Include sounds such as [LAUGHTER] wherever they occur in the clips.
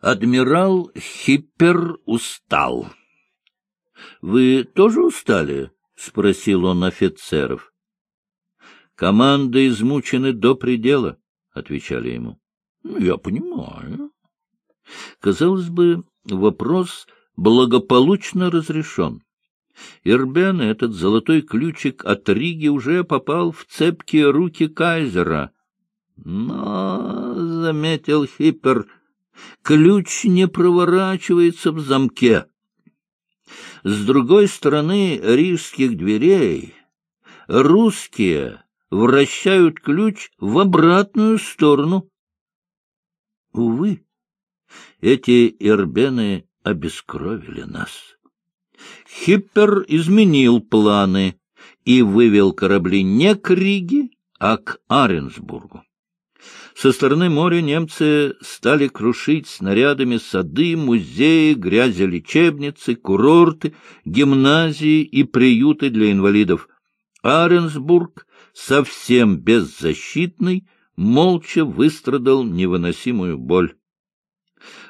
Адмирал Хиппер устал. — Вы тоже устали? — спросил он офицеров. — Команда измучены до предела, — отвечали ему. — Я понимаю. Казалось бы, вопрос благополучно разрешен. Ирбен, этот золотой ключик от Риги, уже попал в цепкие руки кайзера. Но, — заметил Хиппер, — ключ не проворачивается в замке. С другой стороны рижских дверей русские вращают ключ в обратную сторону. Увы, эти ирбены обескровили нас. Хиппер изменил планы и вывел корабли не к Риге, а к Аренсбургу. Со стороны моря немцы стали крушить снарядами сады, музеи, грязелечебницы, курорты, гимназии и приюты для инвалидов. Аренсбург, совсем беззащитный, молча выстрадал невыносимую боль.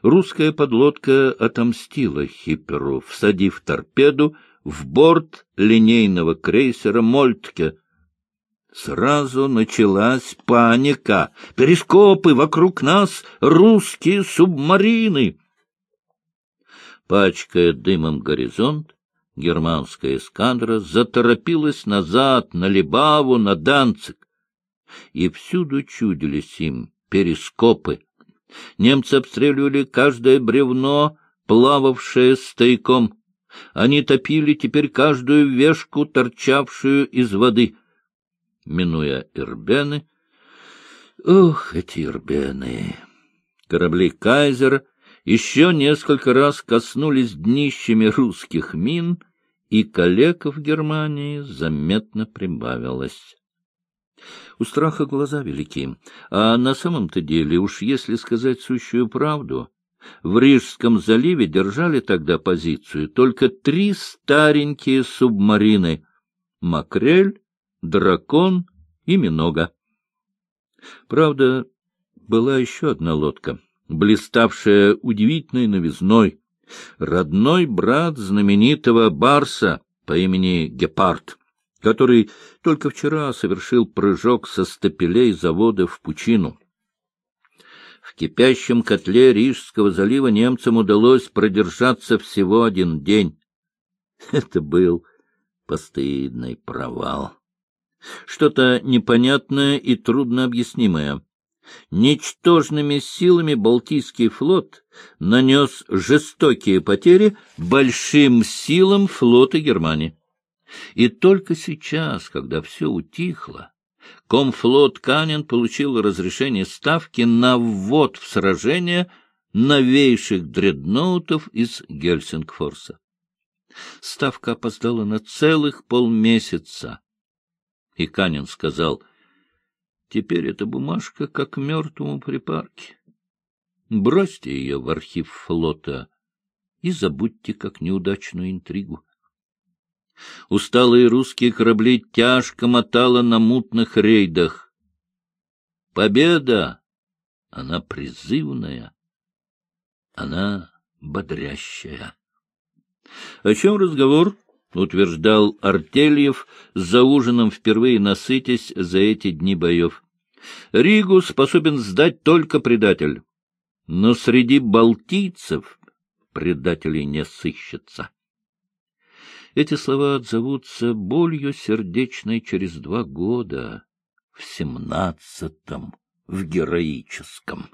Русская подлодка отомстила Хипперу, всадив торпеду в борт линейного крейсера «Мольтке», Сразу началась паника. Перископы вокруг нас, русские субмарины. Пачкая дымом горизонт, германская эскадра заторопилась назад на Либаву, на Данцик. И всюду чудились им перископы. Немцы обстреливали каждое бревно, плававшее стояком. Они топили теперь каждую вешку, торчавшую из воды — минуя Ирбены. Ох, эти Ирбены! Корабли Кайзера еще несколько раз коснулись днищами русских мин, и коллег в Германии заметно прибавилось. У страха глаза велики, а на самом-то деле, уж если сказать сущую правду, в Рижском заливе держали тогда позицию только три старенькие субмарины — «Макрель», дракон и минога. Правда, была еще одна лодка, блиставшая удивительной новизной. Родной брат знаменитого Барса по имени Гепард, который только вчера совершил прыжок со стапелей завода в пучину. В кипящем котле Рижского залива немцам удалось продержаться всего один день. [LAUGHS] Это был постыдный провал что-то непонятное и труднообъяснимое. Ничтожными силами Балтийский флот нанес жестокие потери большим силам флота Германии. И только сейчас, когда все утихло, комфлот Канин получил разрешение ставки на ввод в сражение новейших дредноутов из Гельсингфорса. Ставка опоздала на целых полмесяца, и Канин сказал, — Теперь эта бумажка как мертвому припарке. Бросьте ее в архив флота и забудьте как неудачную интригу. Усталые русские корабли тяжко мотало на мутных рейдах. Победа! Она призывная, она бодрящая. О чем разговор? — утверждал Артельев, за ужином впервые насытясь за эти дни боев. «Ригу способен сдать только предатель, но среди балтийцев предателей не сыщется». Эти слова отзовутся болью сердечной через два года, в семнадцатом, в героическом.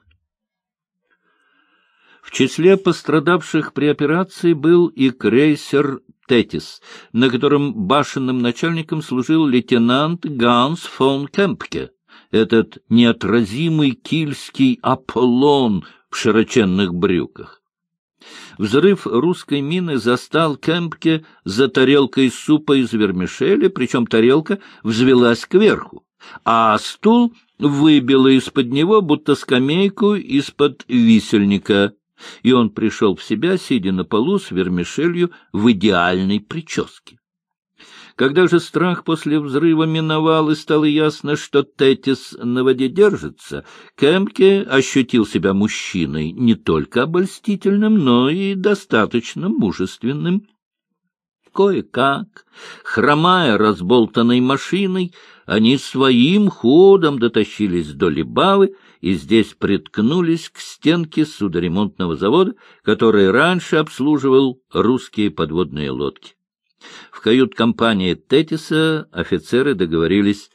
В числе пострадавших при операции был и крейсер Тетис, на котором башенным начальником служил лейтенант Ганс фон Кемпке, этот неотразимый кильский Аполлон в широченных брюках. Взрыв русской мины застал Кемпке за тарелкой супа из вермишели, причем тарелка взвелась кверху, а стул выбило из-под него, будто скамейку из-под висельника и он пришел в себя, сидя на полу с вермишелью в идеальной прическе. Когда же страх после взрыва миновал и стало ясно, что Тетис на воде держится, Кемпке ощутил себя мужчиной не только обольстительным, но и достаточно мужественным. Кое-как, хромая разболтанной машиной, они своим ходом дотащились до Либавы и здесь приткнулись к стенке судоремонтного завода, который раньше обслуживал русские подводные лодки. В кают-компании Тетиса офицеры договорились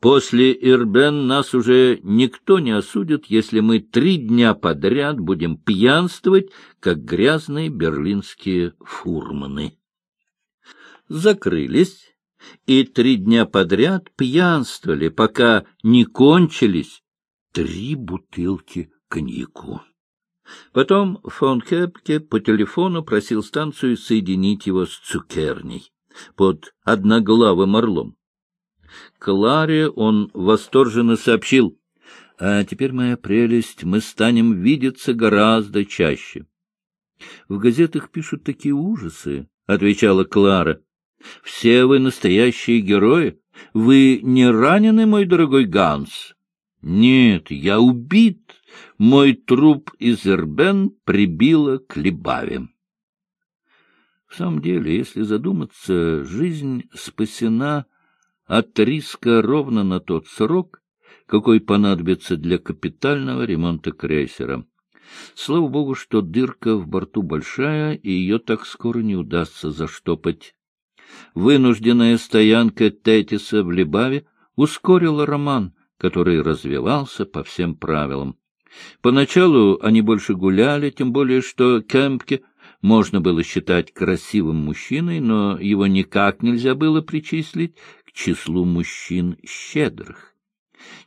После Ирбен нас уже никто не осудит, если мы три дня подряд будем пьянствовать, как грязные берлинские фурманы закрылись и три дня подряд пьянствовали, пока не кончились три бутылки коньяку. Потом фон Кепке по телефону просил станцию соединить его с цукерней под одноглавым орлом. Кларе он восторженно сообщил, «А теперь, моя прелесть, мы станем видеться гораздо чаще». «В газетах пишут такие ужасы», — отвечала Клара. Все вы настоящие герои. Вы не ранены, мой дорогой Ганс? Нет, я убит. Мой труп из Эрбен прибило к Либаве. В самом деле, если задуматься, жизнь спасена от риска ровно на тот срок, какой понадобится для капитального ремонта крейсера. Слава богу, что дырка в борту большая, и ее так скоро не удастся заштопать. Вынужденная стоянка Тетиса в Либаве ускорила роман, который развивался по всем правилам. Поначалу они больше гуляли, тем более что Кемпке можно было считать красивым мужчиной, но его никак нельзя было причислить к числу мужчин щедрых.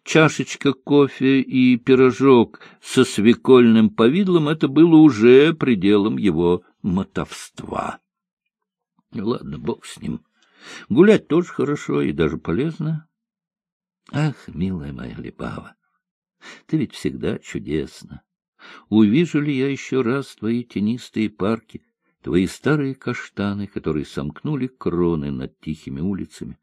Чашечка кофе и пирожок со свекольным повидлом — это было уже пределом его мотовства. Ладно, бог с ним. Гулять тоже хорошо и даже полезно. Ах, милая моя Лебава, ты ведь всегда чудесна. Увижу ли я еще раз твои тенистые парки, твои старые каштаны, которые сомкнули кроны над тихими улицами?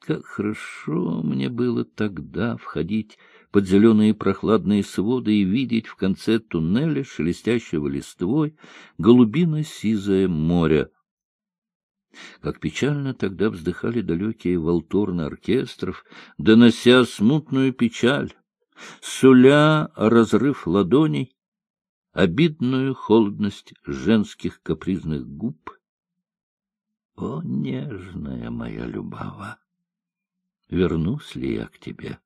Как хорошо мне было тогда входить под зеленые прохладные своды и видеть в конце туннеля, шелестящего листвой, голубино-сизое море, как печально тогда вздыхали далекие волторны оркестров, донося смутную печаль, суля разрыв ладоней, обидную холодность женских капризных губ. О, нежная моя любава! Вернусь ли я к тебе?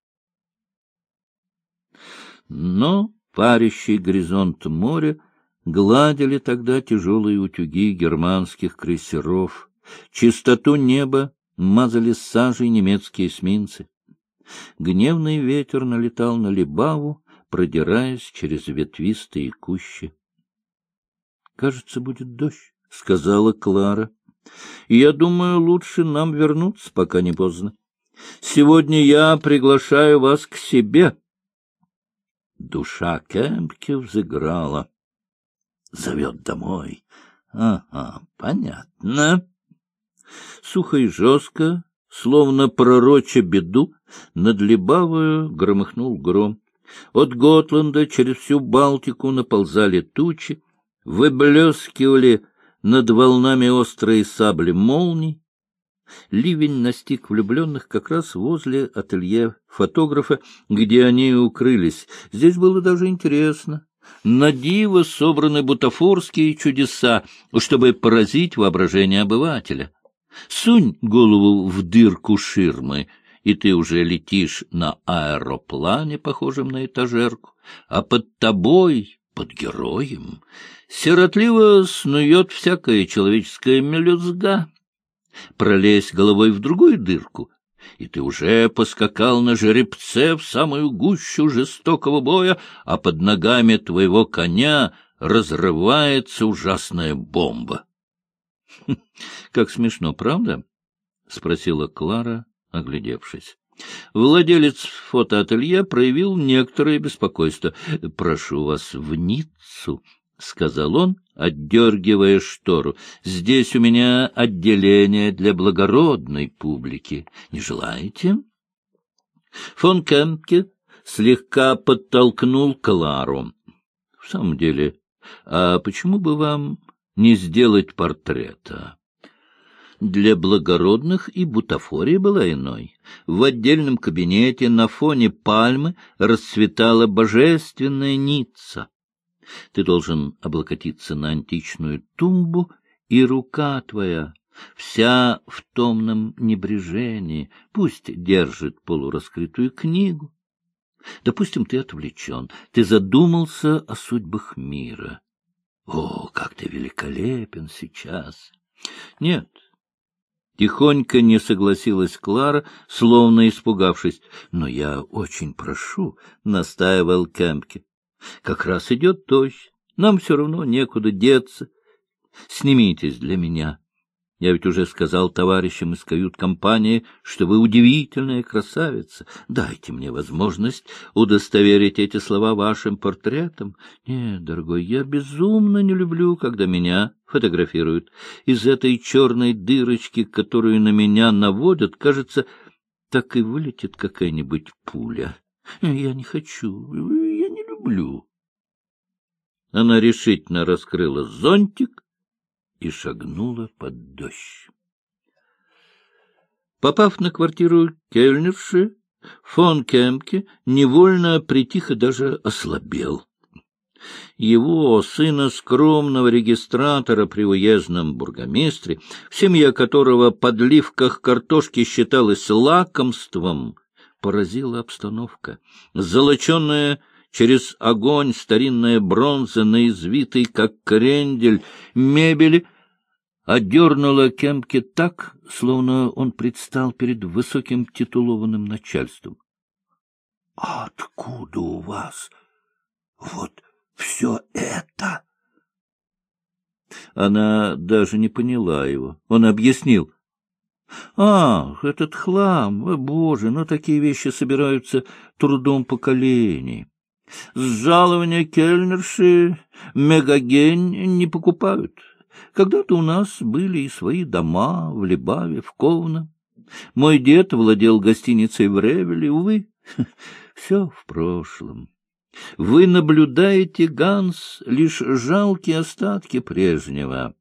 Но парящий горизонт моря гладили тогда тяжелые утюги германских крейсеров — Чистоту неба мазали сажей немецкие эсминцы. Гневный ветер налетал на Либаву, продираясь через ветвистые кущи. — Кажется, будет дождь, — сказала Клара. — Я думаю, лучше нам вернуться, пока не поздно. Сегодня я приглашаю вас к себе. Душа Кемпки взыграла. Зовет домой. Ага, понятно. Сухо и жестко, словно пророча беду, над Либавою громыхнул гром. От Готланда через всю Балтику наползали тучи, выблескивали над волнами острые сабли молний. Ливень настиг влюбленных как раз возле ателье фотографа, где они укрылись. Здесь было даже интересно. На диво собраны бутафорские чудеса, чтобы поразить воображение обывателя. Сунь голову в дырку ширмы, и ты уже летишь на аэроплане, похожем на этажерку, а под тобой, под героем, сиротливо снует всякая человеческая мелюзга. Пролезь головой в другую дырку, и ты уже поскакал на жеребце в самую гущу жестокого боя, а под ногами твоего коня разрывается ужасная бомба. — Как смешно, правда? — спросила Клара, оглядевшись. Владелец фотоателье проявил некоторое беспокойство. — Прошу вас в Ниццу, сказал он, отдергивая штору. — Здесь у меня отделение для благородной публики. Не желаете? Фон Кемпке слегка подтолкнул Клару. — В самом деле, а почему бы вам не сделать портрета? Для благородных и бутафория была иной. В отдельном кабинете на фоне пальмы расцветала божественная Ницца. Ты должен облокотиться на античную тумбу, и рука твоя, вся в томном небрежении, пусть держит полураскрытую книгу. Допустим, ты отвлечен, ты задумался о судьбах мира. О, как ты великолепен сейчас! Нет, Тихонько не согласилась Клара, словно испугавшись. — Но я очень прошу, — настаивал Кемпке. — Как раз идет дождь. Нам все равно некуда деться. Снимитесь для меня. Я ведь уже сказал товарищам из кают-компании, что вы удивительная красавица. Дайте мне возможность удостоверить эти слова вашим портретом. Нет, дорогой, я безумно не люблю, когда меня фотографируют. Из этой черной дырочки, которую на меня наводят, кажется, так и вылетит какая-нибудь пуля. Я не хочу, я не люблю. Она решительно раскрыла зонтик и шагнула под дождь. Попав на квартиру кельнерши, фон Кемке невольно притих и даже ослабел. Его, сына скромного регистратора при уездном бургомистре, в семье которого подливках картошки считалось лакомством, поразила обстановка. Золоченая через огонь старинная бронза на извитой, как крендель, мебели одернула Кемпке так, словно он предстал перед высоким титулованным начальством. — Откуда у вас вот все это? Она даже не поняла его. Он объяснил. — Ах, этот хлам! О, боже, ну такие вещи собираются трудом поколений. С жалования кельнерши мегагень не покупают. Когда-то у нас были и свои дома в Лебаве, в Ковно. Мой дед владел гостиницей в Ревеле. Увы, [LAUGHS] все в прошлом. Вы наблюдаете, Ганс, лишь жалкие остатки прежнего.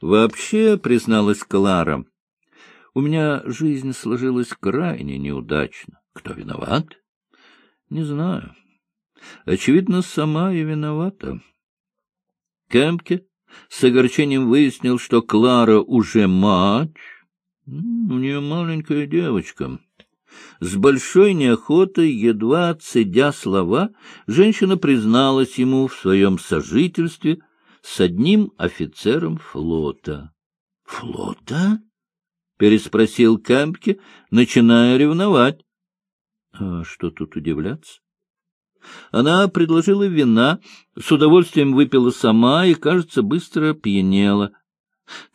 Вообще, призналась Клара, у меня жизнь сложилась крайне неудачно. Кто виноват? Не знаю. Очевидно, сама и виновата. Кемпке с огорчением выяснил, что Клара уже мать. У нее маленькая девочка. С большой неохотой, едва цедя слова, женщина призналась ему в своем сожительстве с одним офицером флота. — Флота? — переспросил Кемпке, начиная ревновать. — А что тут удивляться? Она предложила вина, с удовольствием выпила сама и, кажется, быстро пьянела.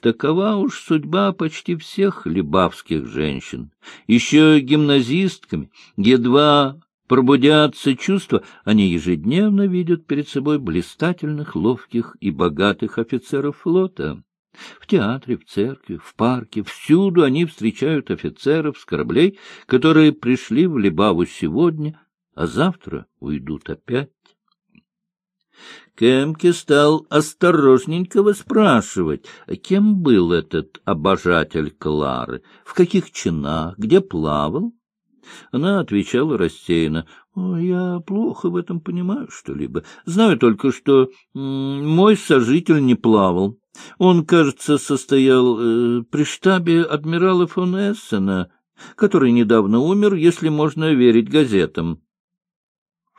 Такова уж судьба почти всех либавских женщин. Еще гимназистками, едва пробудятся чувства, они ежедневно видят перед собой блистательных, ловких и богатых офицеров флота. В театре, в церкви, в парке, всюду они встречают офицеров с кораблей, которые пришли в Либаву сегодня, а завтра уйдут опять. Кемке стал осторожненько спрашивать, кем был этот обожатель Клары, в каких чинах, где плавал. Она отвечала рассеянно. — Я плохо в этом понимаю что-либо. Знаю только, что мой сожитель не плавал. Он, кажется, состоял э, при штабе адмирала фон Эссена, который недавно умер, если можно верить газетам.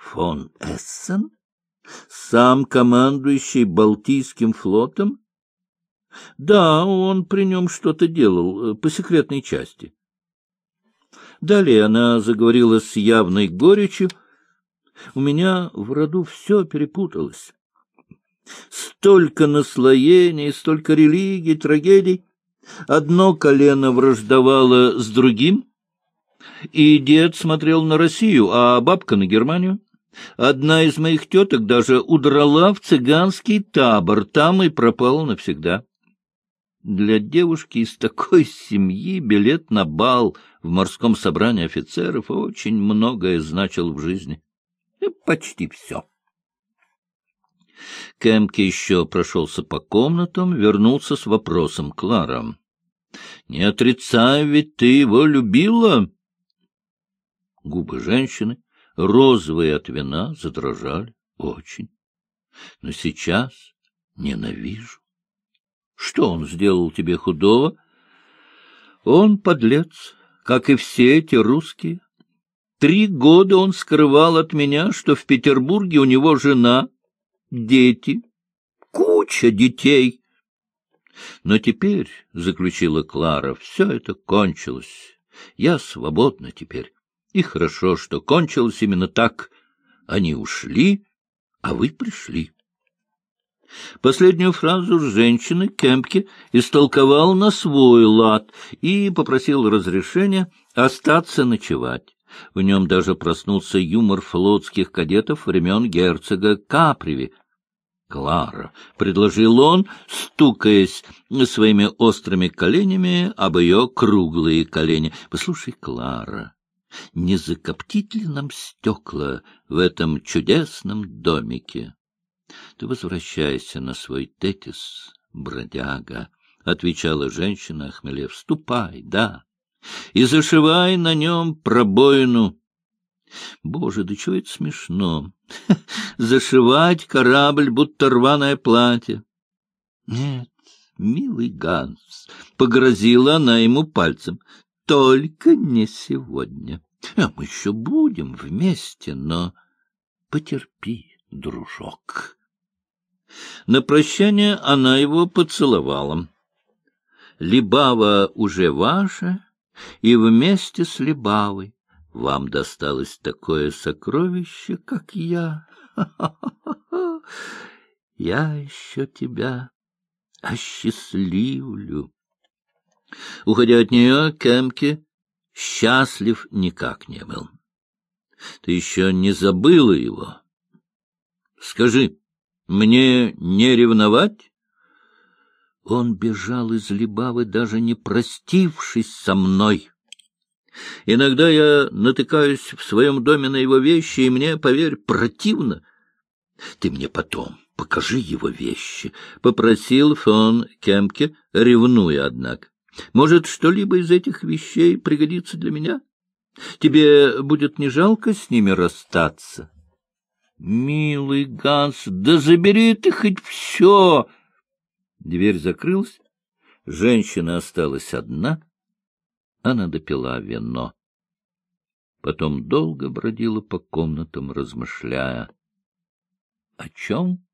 Фон Эссен? Сам командующий Балтийским флотом? Да, он при нем что-то делал, э, по секретной части. Далее она заговорила с явной горечью. У меня в роду все перепуталось. Столько наслоений, столько религий, трагедий. Одно колено враждовало с другим, и дед смотрел на Россию, а бабка на Германию. Одна из моих теток даже удрала в цыганский табор, там и пропала навсегда. Для девушки из такой семьи билет на бал в морском собрании офицеров очень многое значил в жизни. И почти все. Кэмки еще прошелся по комнатам, вернулся с вопросом. — Клара, не отрицай, ведь ты его любила? Губы женщины, розовые от вина, задрожали. Очень. Но сейчас ненавижу. Что он сделал тебе худого? Он подлец, как и все эти русские. Три года он скрывал от меня, что в Петербурге у него жена, дети, куча детей. Но теперь, — заключила Клара, — все это кончилось. Я свободна теперь. И хорошо, что кончилось именно так. Они ушли, а вы пришли. Последнюю фразу женщины Кемпке истолковал на свой лад и попросил разрешения остаться ночевать. В нем даже проснулся юмор флотских кадетов времен герцога Каприви, Клара, — предложил он, стукаясь своими острыми коленями об ее круглые колени. — Послушай, Клара, не закоптить ли нам стекла в этом чудесном домике? — Ты возвращайся на свой тетис, бродяга, — отвечала женщина, охмелев. — Ступай, да, и зашивай на нем пробоину Боже, да чего это смешно? [LAUGHS] Зашивать корабль, будто рваное платье. Нет, милый Ганс, — погрозила она ему пальцем, — только не сегодня. А мы еще будем вместе, но потерпи, дружок. На прощание она его поцеловала. Либава уже ваша, и вместе с Либавой вам досталось такое сокровище, как я. [LAUGHS] Я еще тебя осчастливлю. Уходя от нее, Кемке счастлив никак не был. Ты еще не забыла его? Скажи, мне не ревновать? Он бежал из Либавы, даже не простившись со мной. Иногда я натыкаюсь в своем доме на его вещи, и мне, поверь, противно. Ты мне потом покажи его вещи, — попросил фон Кемке, ревнуя, однако. Может, что-либо из этих вещей пригодится для меня? Тебе будет не жалко с ними расстаться? Милый Ганс, да забери ты хоть все! Дверь закрылась, женщина осталась одна — она допила вино. Потом долго бродила по комнатам, размышляя. О чем